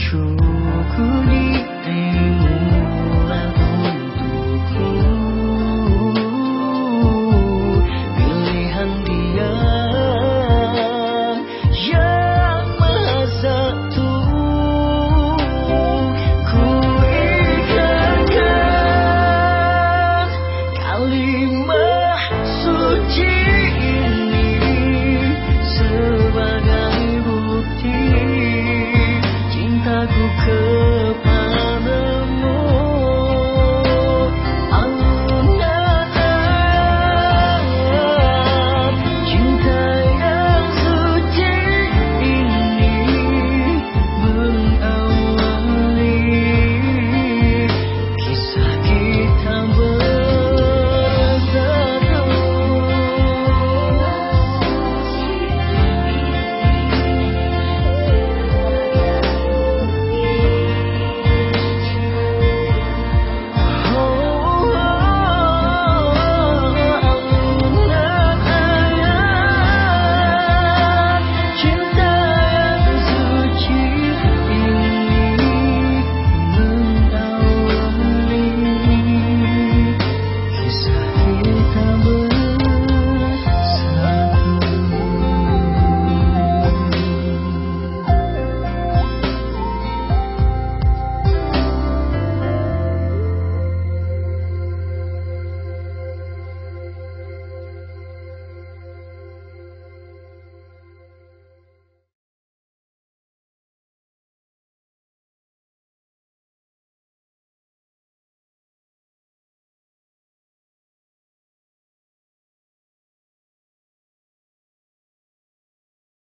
出故里